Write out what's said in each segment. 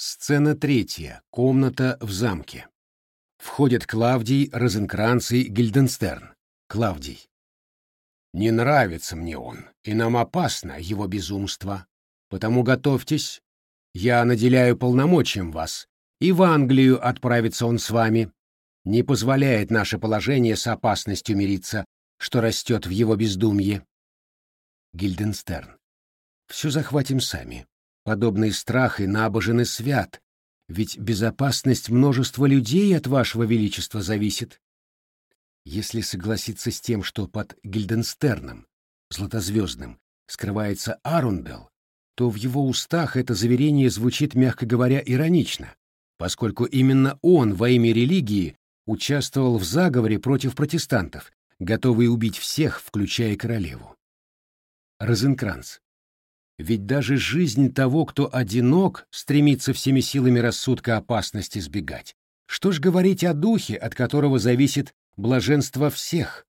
Сцена третья. Комната в замке. Входят Клавдий, Розенкранц и Гильденстерн. Клавдий. Не нравится мне он, и нам опасно его безумство. Потому готовьтесь. Я наделяю полномочием вас, и в Англию отправится он с вами. Не позволяет наше положение с опасностью мириться, что растет в его бездумье. Гильденстерн. Все захватим сами. Подобный страх и набожен и свят, ведь безопасность множества людей от вашего величества зависит. Если согласиться с тем, что под Гильденстерном, златозвездным, скрывается Арундел, то в его устах это заверение звучит, мягко говоря, иронично, поскольку именно он во имя религии участвовал в заговоре против протестантов, готовый убить всех, включая королеву. Розенкранц. Ведь даже жизнь того, кто одинок, стремится всеми силами рассудка опасности избегать. Что ж говорить о духе, от которого зависит блаженство всех?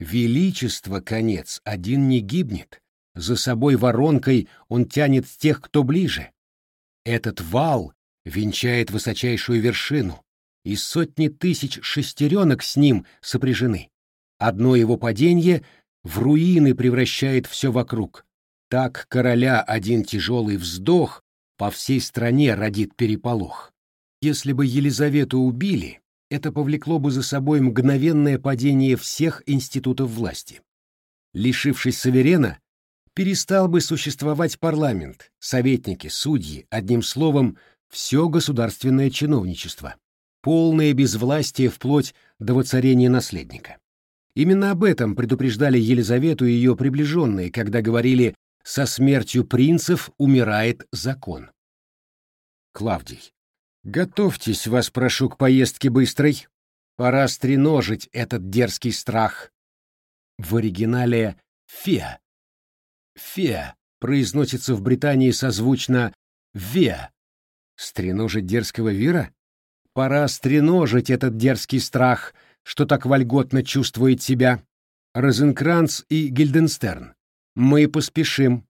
Величество, конец, один не гибнет. За собой воронкой он тянет тех, кто ближе. Этот вал венчает высочайшую вершину, и сотни тысяч шестеренок с ним сопряжены. Одно его падение в руины превращает все вокруг. Так короля один тяжелый вздох по всей стране родит переполох. Если бы Елизавету убили, это повлекло бы за собой мгновенное падение всех институтов власти. Лишившись суверена, перестал бы существовать парламент, советники, судьи, одним словом, все государственное чиновничество, полное безвластие вплоть до воцарения наследника. Именно об этом предупреждали Елизавету и ее приближенные, когда говорили «со смертью принцев умирает закон». Клавдий. «Готовьтесь, вас прошу, к поездке быстрой. Пора стреножить этот дерзкий страх». В оригинале «фе». «Фе» произносится в Британии созвучно «ве». Стреножить дерзкого вира? Пора стреножить этот дерзкий страх — что так вольготно чувствует себя. Розенкранц и Гильденстерн. Мы поспешим.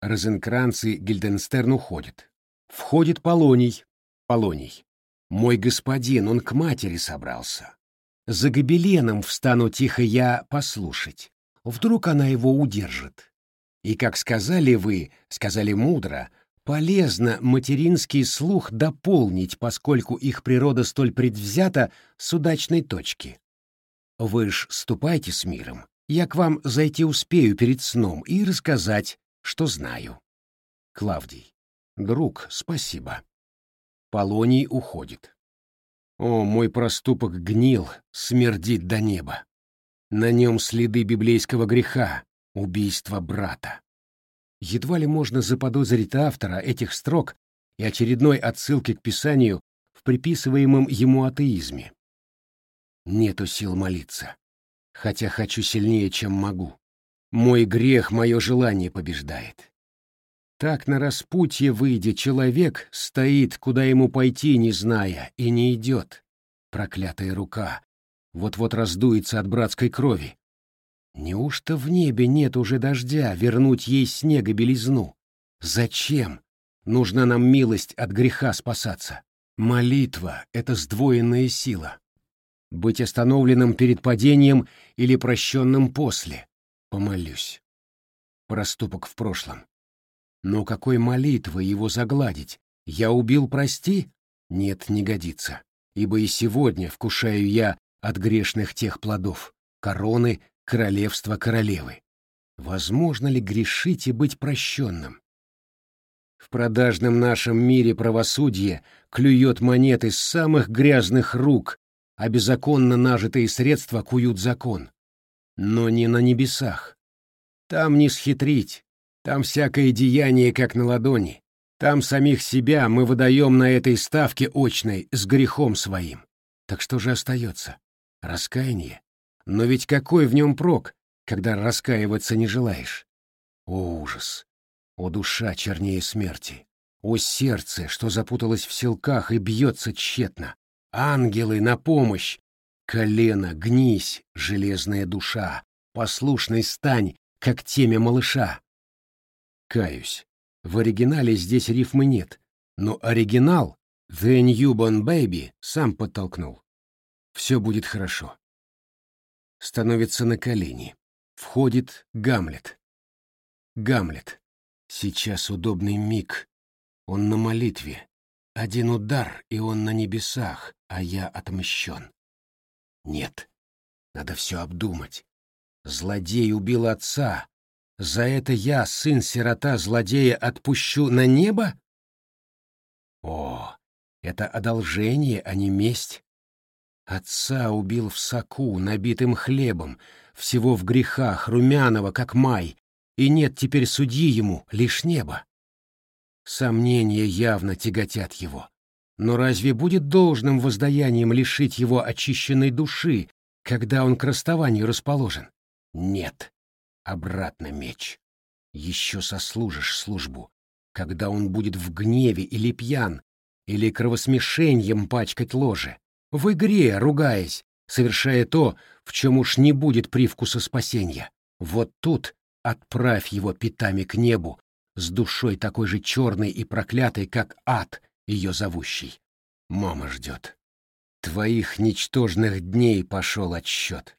Розенкранц и Гильденстерн уходят. Входит Полоний. Полоний. Мой господин, он к матери собрался. За гобеленом встану тихо я послушать. Вдруг она его удержит. И, как сказали вы, сказали мудро, Полезно материнский слух дополнить, поскольку их природа столь предвзята с удачной точки. Вы ж ступайте с миром. Я к вам зайти успею перед сном и рассказать, что знаю. Клавдий. Друг, спасибо. Полоний уходит. О, мой проступок гнил, смердит до неба. На нем следы библейского греха, убийства брата. Едва ли можно заподозрить автора этих строк и очередной отсылки к Писанию в приписываемом ему атеизме. Нету сил молиться, хотя хочу сильнее, чем могу. Мой грех мое желание побеждает. Так на распутье выйдя человек стоит, куда ему пойти, не зная, и не идет. Проклятая рука вот-вот раздуется от братской крови, Неужто в небе нет уже дождя вернуть ей снега белизну? Зачем? Нужна нам милость от греха спасаться. Молитва — это сдвоенная сила. Быть остановленным перед падением или прощенным после. Помолюсь. Проступок в прошлом. Но какой молитвой его загладить? Я убил, прости? Нет, не годится. Ибо и сегодня вкушаю я от грешных тех плодов, короны королевства королевы. Возможно ли грешить и быть прощенным? В продажном нашем мире правосудие клюет монеты самых грязных рук, а беззаконно нажитые средства куют закон. Но не на небесах. Там не схитрить, там всякое деяние как на ладони. Там самих себя мы выдаем на этой ставке очной с грехом своим. Так что же остается? Раскаяние? Но ведь какой в нем прок, когда раскаиваться не желаешь? О, ужас! О, душа чернее смерти! О, сердце, что запуталось в селках и бьется тщетно! Ангелы, на помощь! Колено, гнись, железная душа! Послушной стань, как темя малыша! Каюсь. В оригинале здесь рифмы нет, но оригинал «The Newborn Baby» сам подтолкнул. Все будет хорошо. Становится на колени. Входит Гамлет. Гамлет. Сейчас удобный миг. Он на молитве. Один удар, и он на небесах, а я отмщен. Нет, надо все обдумать. Злодей убил отца. За это я, сын-сирота злодея, отпущу на небо? О, это одолжение, а не месть. Отца убил в соку, набитым хлебом, всего в грехах, румяного, как май, и нет теперь судьи ему, лишь небо. Сомнения явно тяготят его. Но разве будет должным воздаянием лишить его очищенной души, когда он к расставанию расположен? Нет. Обратно меч. Еще сослужишь службу, когда он будет в гневе или пьян, или кровосмешением пачкать ложе, в игре, ругаясь, совершая то, в чем уж не будет привкуса спасения. Вот тут отправь его пятами к небу, с душой такой же черной и проклятой, как ад, ее зовущий. Мама ждет. Твоих ничтожных дней пошел отсчет.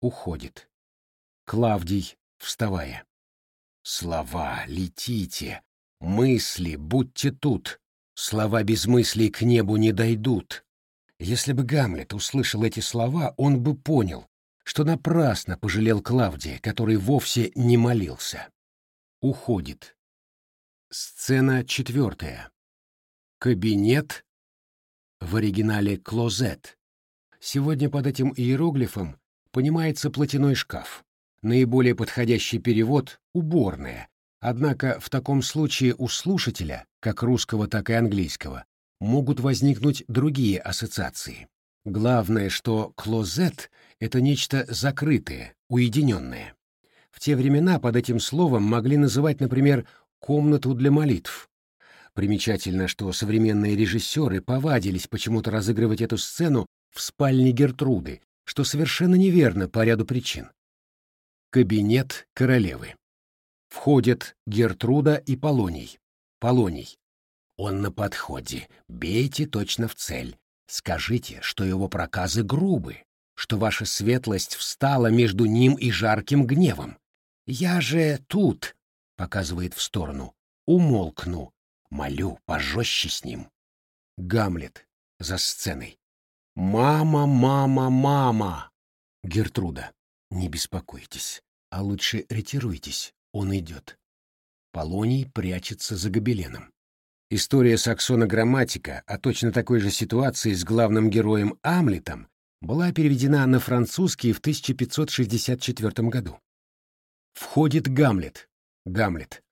Уходит. Клавдий, вставая. Слова, летите. Мысли, будьте тут. Слова без мыслей к небу не дойдут. Если бы Гамлет услышал эти слова, он бы понял, что напрасно пожалел Клавдия, который вовсе не молился. Уходит. Сцена четвертая. Кабинет, в оригинале «клозет». Сегодня под этим иероглифом понимается платяной шкаф. Наиболее подходящий перевод — «уборная». Однако в таком случае у слушателя, как русского, так и английского, могут возникнуть другие ассоциации. Главное, что «клозет» — это нечто закрытое, уединенное. В те времена под этим словом могли называть, например, комнату для молитв. Примечательно, что современные режиссеры повадились почему-то разыгрывать эту сцену в спальне Гертруды, что совершенно неверно по ряду причин. Кабинет королевы. Входят Гертруда и Полоний. Полоний. Он на подходе. Бейте точно в цель. Скажите, что его проказы грубы, что ваша светлость встала между ним и жарким гневом. Я же тут, показывает в сторону. Умолкну. Молю, пожестче с ним. Гамлет за сценой. «Мама, мама, мама!» Гертруда. «Не беспокойтесь, а лучше ретируйтесь, он идет». Полоний прячется за гобеленом. История Саксона-грамматика о точно такой же ситуации с главным героем Амлетом была переведена на французский в 1564 году. Входит Гамлет. Гамлет.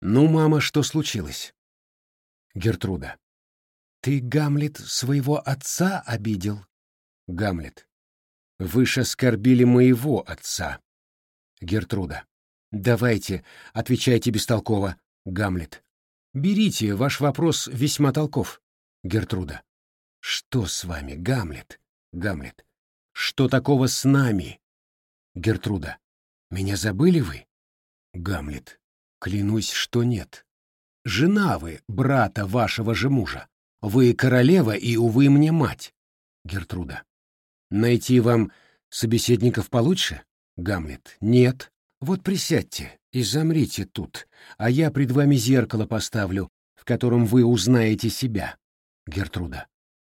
«Ну, мама, что случилось?» Гертруда. «Ты, Гамлет, своего отца обидел?» Гамлет. «Вы ж оскорбили моего отца». Гертруда. «Давайте, отвечайте бестолково». Гамлет. «Берите, ваш вопрос весьма толков». Гертруда. «Что с вами, Гамлет?» Гамлет. «Что такого с нами?» Гертруда. «Меня забыли вы?» Гамлет. Клянусь, что нет. Жена вы, брата вашего же мужа. Вы королева и, увы, мне мать. Гертруда. Найти вам собеседников получше? Гамлет. Нет. Вот присядьте и замрите тут, а я пред вами зеркало поставлю, в котором вы узнаете себя. Гертруда.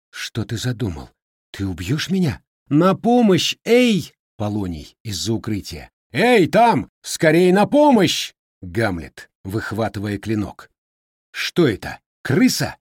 Что ты задумал? Ты убьешь меня? На помощь, эй! Полоний из-за укрытия. Эй, там! Скорей на помощь! Гамлет, выхватывая клинок. Что это? Крыса?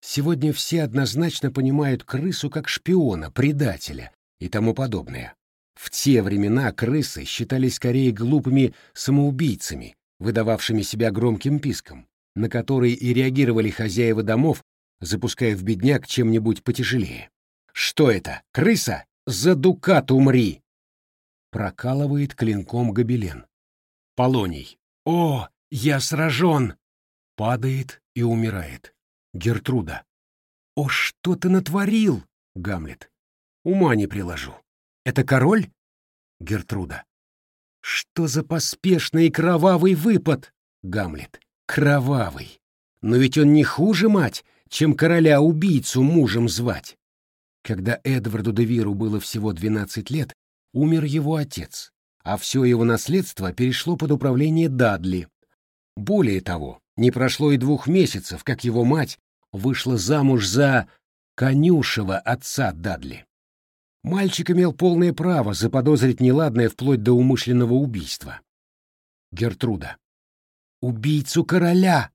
Сегодня все однозначно понимают крысу как шпиона, предателя и тому подобное. В те времена крысы считались скорее глупыми самоубийцами, выдававшими себя громким писком, на которые и реагировали хозяева домов, запуская в бедняк чем-нибудь потяжелее. «Что это? Крыса? За дукат умри!» Прокалывает клинком гобелен. Полоний. «О, я сражен!» Падает и умирает. Гертруда. «О, что ты натворил?» Гамлет. «Ума не приложу. Это король?» Гертруда. «Что за поспешный и кровавый выпад?» Гамлет. «Кровавый. Но ведь он не хуже, мать, чем короля-убийцу мужем звать. Когда Эдварду де Виру было всего 12 лет, умер его отец, а все его наследство перешло под управление Дадли. Более того, не прошло и двух месяцев, как его мать вышла замуж за конюшева отца Дадли. Мальчик имел полное право заподозрить неладное вплоть до умышленного убийства. Гертруда. «Убийцу короля!»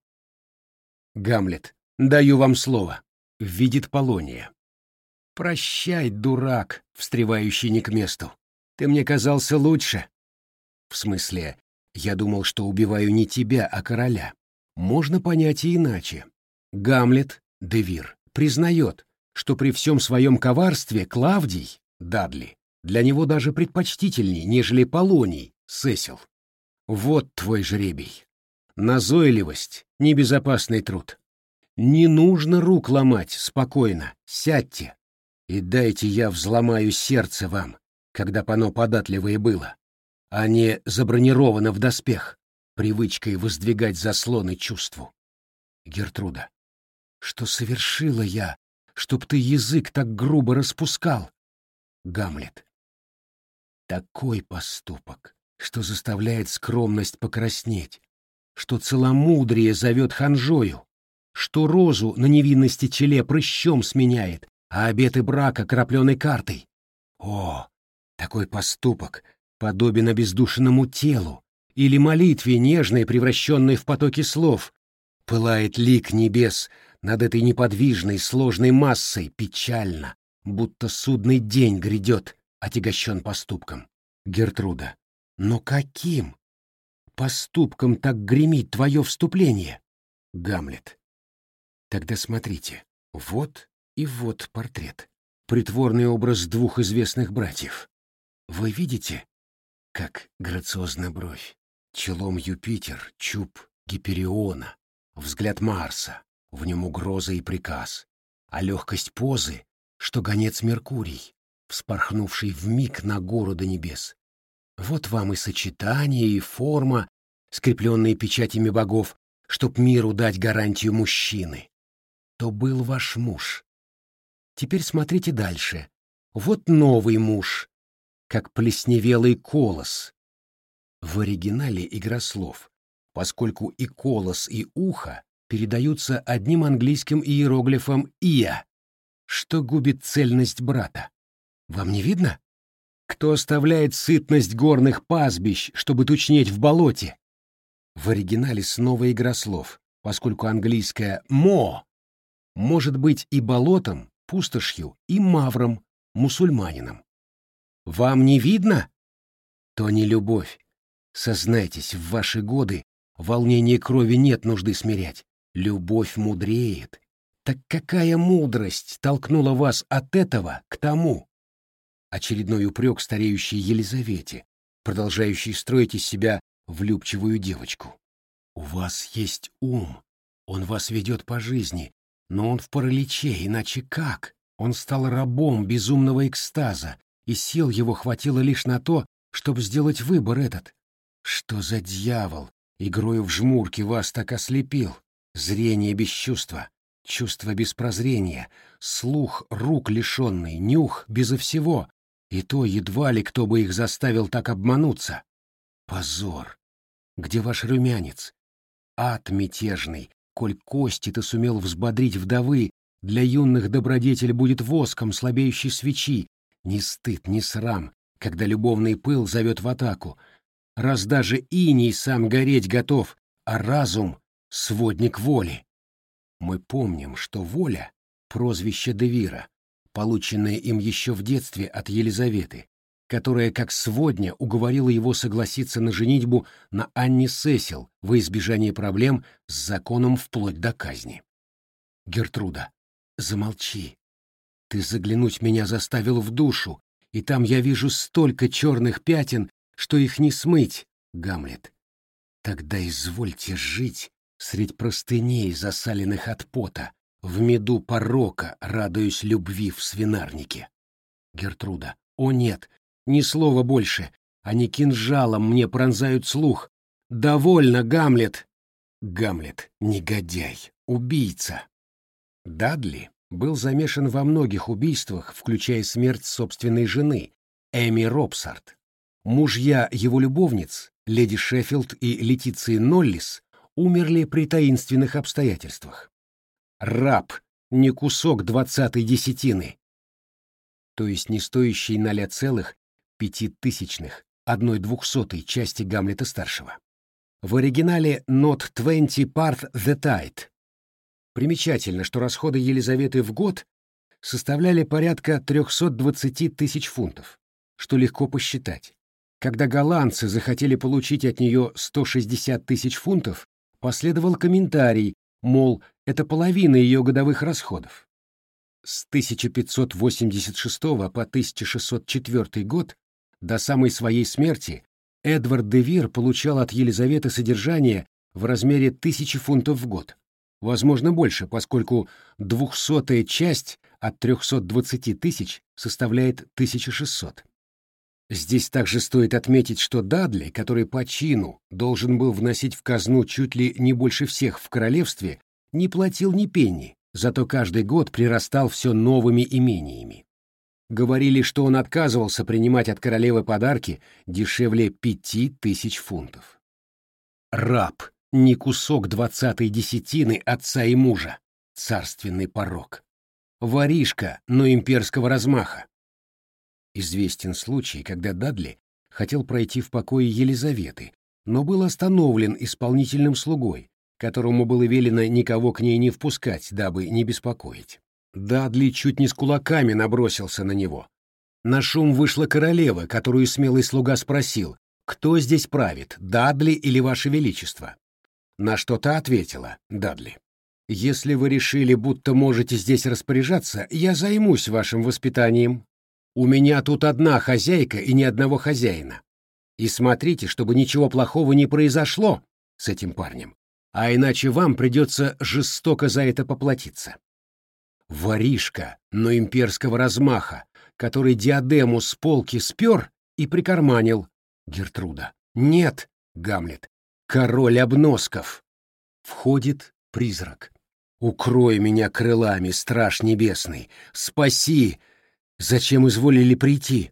Гамлет. «Даю вам слово». Видит Полония. «Прощай, дурак, встревающий не к месту. Ты мне казался лучше». «В смысле, я думал, что убиваю не тебя, а короля. Можно понять и иначе. Гамлет, Девир, признает, что при всем своем коварстве Клавдий, Дадли, для него даже предпочтительней, нежели Полоний, Сесил. Вот твой жребий. Назойливость — небезопасный труд. Не нужно рук ломать, спокойно, сядьте. И дайте я взломаю сердце вам, когда оно податливое было, а не забронировано в доспех, привычкой воздвигать заслоны чувству. Гертруда, что совершила я, чтоб ты язык так грубо распускал? Гамлет. Такой поступок, что заставляет скромность покраснеть, что целомудрие зовет ханжою, что розу на невинности челе прыщом сменяет, а обеты брака крапленой картой. О, такой поступок подобен обездушенному телу или молитве нежной, превращенной в потоки слов. Пылает лик небес над этой неподвижной, сложной массой печально, будто судный день грядет, отягощен поступком. Гертруда. Но каким? поступком так гремит твое вступление? Гамлет. Тогда смотрите, вот и вот портрет. Притворный образ двух известных братьев. Вы видите, как грациозна бровь, челом Юпитер, чуб Гипериона, взгляд Марса, в нем угроза и приказ, а легкость позы, что гонец Меркурий, вспорхнувший в миг на гору до небес, вот вам и сочетание, и форма, скрепленные печатями богов, чтоб миру дать гарантию мужчины. То был ваш муж. Теперь смотрите дальше. Вот новый муж, как плесневелый колос. В оригинале игра слов, поскольку и колос, и ухо передаются одним английским иероглифом «ия», что губит цельность брата. Вам не видно? кто оставляет сытность горных пастбищ, чтобы тучнеть в болоте. В оригинале снова игра слов, поскольку английское «мо» может быть и болотом, пустошью, и мавром, мусульманином. Вам не видно? То не любовь. Сознайтесь, в ваши годы волнение крови нет нужды смирять. Любовь мудреет. Так какая мудрость толкнула вас от этого к тому? очередной упрек стареющей Елизавете, продолжающей строить из себя влюбчивую девочку. «У вас есть ум, он вас ведет по жизни, но он в параличе, иначе как? Он стал рабом безумного экстаза, и сил его хватило лишь на то, чтобы сделать выбор этот. Что за дьявол, игрою в жмурки вас так ослепил? Зрение без чувства, чувство без прозрения, слух рук лишенный, нюх безо всего, и то едва ли кто бы их заставил так обмануться. Позор! Где ваш румянец? Ад мятежный, коль кости ты сумел взбодрить вдовы, для юных добродетель будет воском слабеющей свечи. Ни стыд, ни срам, когда любовный пыл зовет в атаку. Раз даже иней сам гореть готов, а разум — сводник воли. Мы помним, что воля — прозвище Девира, полученное им еще в детстве от Елизаветы, которая как сводня уговорила его согласиться на женитьбу на Анне Сесил во избежание проблем с законом вплоть до казни. Гертруда, замолчи. Ты заглянуть меня заставил в душу, и там я вижу столько черных пятен, что их не смыть, Гамлет. Тогда извольте жить средь простыней, засаленных от пота, в меду порока радуюсь любви в свинарнике. Гертруда. О нет, ни слова больше. Они кинжалом мне пронзают слух. Довольно, Гамлет. Гамлет, негодяй, убийца. Дадли был замешан во многих убийствах, включая смерть собственной жены, Эми Робсарт. Мужья его любовниц, леди Шеффилд и Летиции Ноллис, умерли при таинственных обстоятельствах. Раб, не кусок двадцатой десятины, то есть не стоящий ноля целых пяти тысячных, одной двухсотой части Гамлета-старшего. В оригинале «Not twenty part the tide». Примечательно, что расходы Елизаветы в год составляли порядка 320 тысяч фунтов, что легко посчитать. Когда голландцы захотели получить от нее 160 тысяч фунтов, последовал комментарий, мол, это половина ее годовых расходов. С 1586 по 1604 год до самой своей смерти Эдвард де Вир получал от Елизаветы содержание в размере тысячи фунтов в год. Возможно, больше, поскольку двухсотая часть от 320 тысяч составляет 1600. Здесь также стоит отметить, что Дадли, который по чину должен был вносить в казну чуть ли не больше всех в королевстве, не платил ни пенни, зато каждый год прирастал все новыми имениями. Говорили, что он отказывался принимать от королевы подарки дешевле пяти тысяч фунтов. Раб, не кусок двадцатой десятины отца и мужа, царственный порог. Воришка, но имперского размаха. Известен случай, когда Дадли хотел пройти в покое Елизаветы, но был остановлен исполнительным слугой, которому было велено никого к ней не впускать, дабы не беспокоить. Дадли чуть не с кулаками набросился на него. На шум вышла королева, которую смелый слуга спросил, кто здесь правит, Дадли или Ваше Величество? На что та ответила, Дадли. Если вы решили, будто можете здесь распоряжаться, я займусь вашим воспитанием, у меня тут одна хозяйка и ни одного хозяина. И смотрите, чтобы ничего плохого не произошло с этим парнем, а иначе вам придется жестоко за это поплатиться. Воришка, но имперского размаха, который диадему с полки спер и прикарманил. Гертруда. Нет, Гамлет, король обносков. Входит призрак. Укрой меня крылами, страж небесный, спаси, Зачем изволили прийти?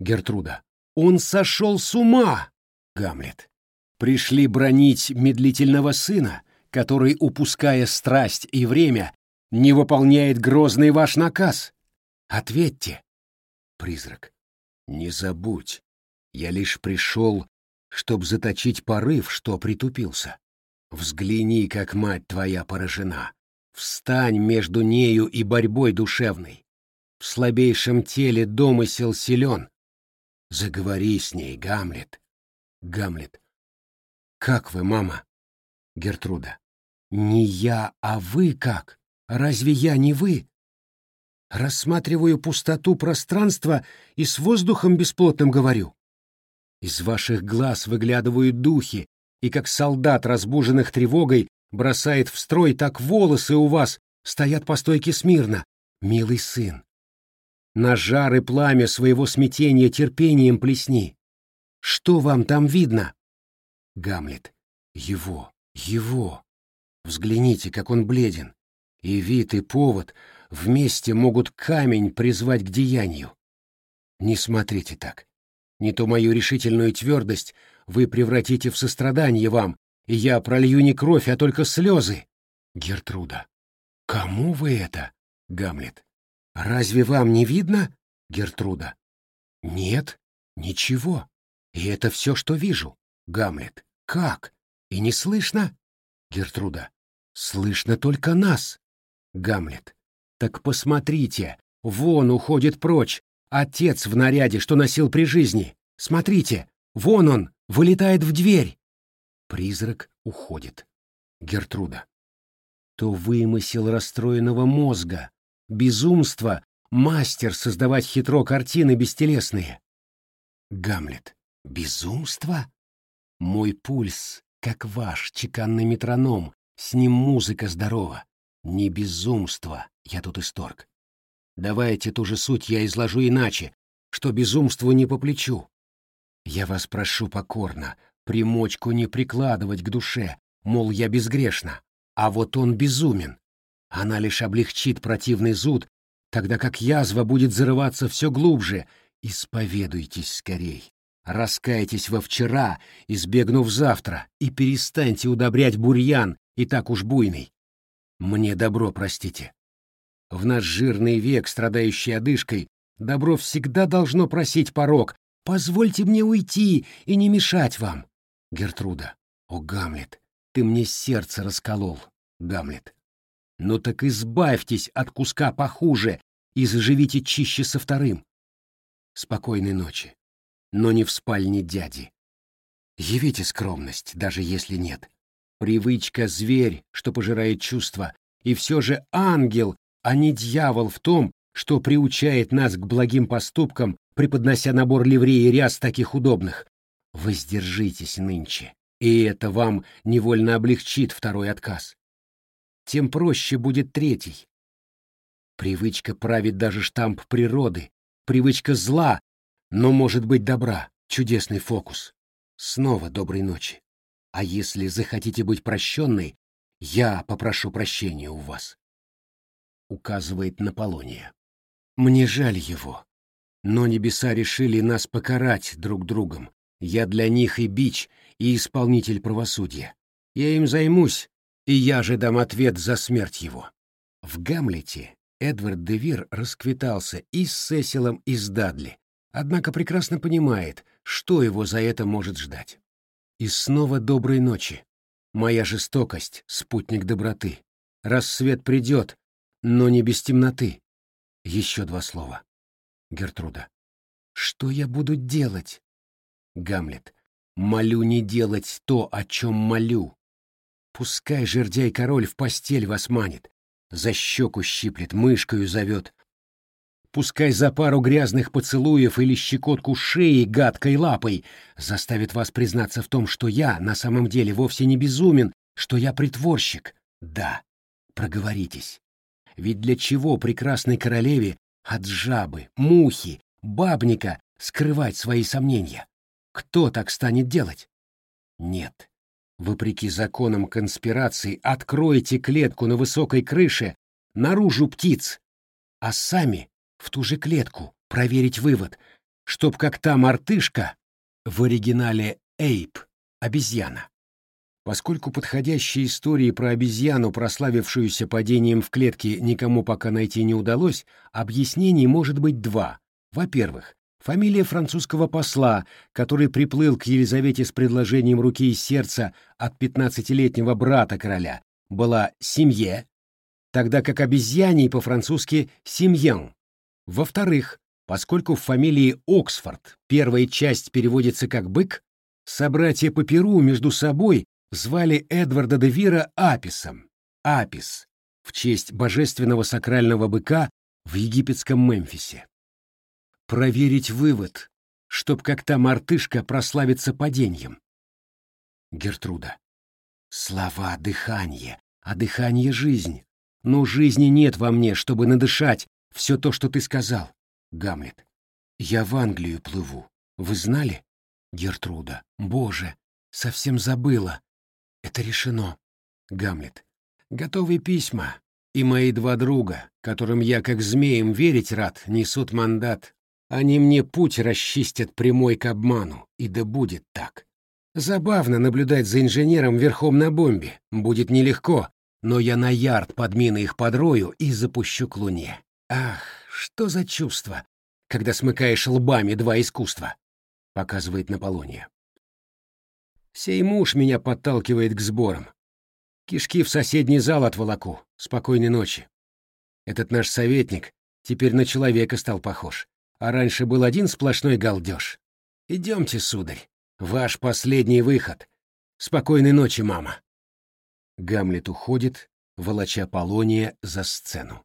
Гертруда. Он сошел с ума! Гамлет. Пришли бронить медлительного сына, который, упуская страсть и время, не выполняет грозный ваш наказ. Ответьте. Призрак. Не забудь, я лишь пришел, чтоб заточить порыв, что притупился. Взгляни, как мать твоя поражена. Встань между нею и борьбой душевной. В слабейшем теле домысел силен. Заговори с ней, Гамлет. Гамлет. Как вы, мама? Гертруда. Не я, а вы как? Разве я не вы? Рассматриваю пустоту пространства и с воздухом бесплотным говорю. Из ваших глаз выглядывают духи, и как солдат, разбуженных тревогой, бросает в строй, так волосы у вас стоят по стойке смирно. Милый сын, на жар и пламя своего смятения терпением плесни. Что вам там видно? Гамлет. Его, его. Взгляните, как он бледен. И вид, и повод вместе могут камень призвать к деянию. Не смотрите так. Не то мою решительную твердость вы превратите в сострадание вам, и я пролью не кровь, а только слезы. Гертруда. Кому вы это? Гамлет. Разве вам не видно, Гертруда? Нет, ничего. И это все, что вижу. Гамлет. Как? И не слышно? Гертруда. Слышно только нас. Гамлет. Так посмотрите, вон уходит прочь отец в наряде, что носил при жизни. Смотрите, вон он, вылетает в дверь. Призрак уходит. Гертруда. То вымысел расстроенного мозга, Безумство — мастер создавать хитро картины бестелесные. Гамлет. Безумство? Мой пульс, как ваш чеканный метроном, с ним музыка здорова. Не безумство, я тут исторг. Давайте ту же суть я изложу иначе, что безумству не по плечу. Я вас прошу покорно, примочку не прикладывать к душе, мол, я безгрешна. А вот он безумен. Она лишь облегчит противный зуд, тогда как язва будет зарываться все глубже. Исповедуйтесь скорей. Раскайтесь во вчера, избегнув завтра, и перестаньте удобрять бурьян, и так уж буйный. Мне добро простите. В наш жирный век, страдающий одышкой, добро всегда должно просить порог. Позвольте мне уйти и не мешать вам. Гертруда. О, Гамлет, ты мне сердце расколол, Гамлет. Ну так избавьтесь от куска похуже и заживите чище со вторым. Спокойной ночи, но не в спальне дяди. Явите скромность, даже если нет. Привычка — зверь, что пожирает чувства, и все же ангел, а не дьявол в том, что приучает нас к благим поступкам, преподнося набор ливреи ряс таких удобных. Воздержитесь нынче, и это вам невольно облегчит второй отказ тем проще будет третий. Привычка правит даже штамп природы, привычка зла, но может быть добра, чудесный фокус. Снова доброй ночи. А если захотите быть прощенной, я попрошу прощения у вас. Указывает на Полония. Мне жаль его, но небеса решили нас покарать друг другом. Я для них и бич, и исполнитель правосудия. Я им займусь, и я же дам ответ за смерть его. В Гамлете Эдвард де Вир расквитался и с Сесилом, и с Дадли, однако прекрасно понимает, что его за это может ждать. И снова доброй ночи. Моя жестокость — спутник доброты. Рассвет придет, но не без темноты. Еще два слова. Гертруда. Что я буду делать? Гамлет. Молю не делать то, о чем молю. Пускай жердяй-король в постель вас манит, за щеку щиплет, мышкою зовет. Пускай за пару грязных поцелуев или щекотку шеи гадкой лапой заставит вас признаться в том, что я на самом деле вовсе не безумен, что я притворщик. Да, проговоритесь. Ведь для чего прекрасной королеве от жабы, мухи, бабника скрывать свои сомнения? Кто так станет делать? Нет, Вопреки законам конспирации, откройте клетку на высокой крыше, наружу птиц, а сами в ту же клетку проверить вывод, чтоб как та мартышка, в оригинале «эйп» — обезьяна. Поскольку подходящей истории про обезьяну, прославившуюся падением в клетке, никому пока найти не удалось, объяснений может быть два. Во-первых, Фамилия французского посла, который приплыл к Елизавете с предложением руки и сердца от пятнадцатилетнего брата короля, была «семье», тогда как обезьяний по-французски «семьян». Во-вторых, поскольку в фамилии Оксфорд первая часть переводится как «бык», собратья по Перу между собой звали Эдварда де Вира Аписом, Апис, в честь божественного сакрального быка в египетском Мемфисе проверить вывод, чтоб как та мартышка прославиться падением. Гертруда. Слова — дыхание, а дыхание — жизнь. Но жизни нет во мне, чтобы надышать все то, что ты сказал. Гамлет. Я в Англию плыву. Вы знали? Гертруда. Боже, совсем забыла. Это решено. Гамлет. Готовые письма. И мои два друга, которым я как змеем верить рад, несут мандат они мне путь расчистят прямой к обману, и да будет так. Забавно наблюдать за инженером верхом на бомбе. Будет нелегко, но я на ярд подмины их подрою и запущу к луне. Ах, что за чувство, когда смыкаешь лбами два искусства, показывает Наполония. Сей муж меня подталкивает к сборам. Кишки в соседний зал отволоку. Спокойной ночи. Этот наш советник теперь на человека стал похож а раньше был один сплошной галдеж. Идемте, сударь, ваш последний выход. Спокойной ночи, мама. Гамлет уходит, волоча Полония за сцену.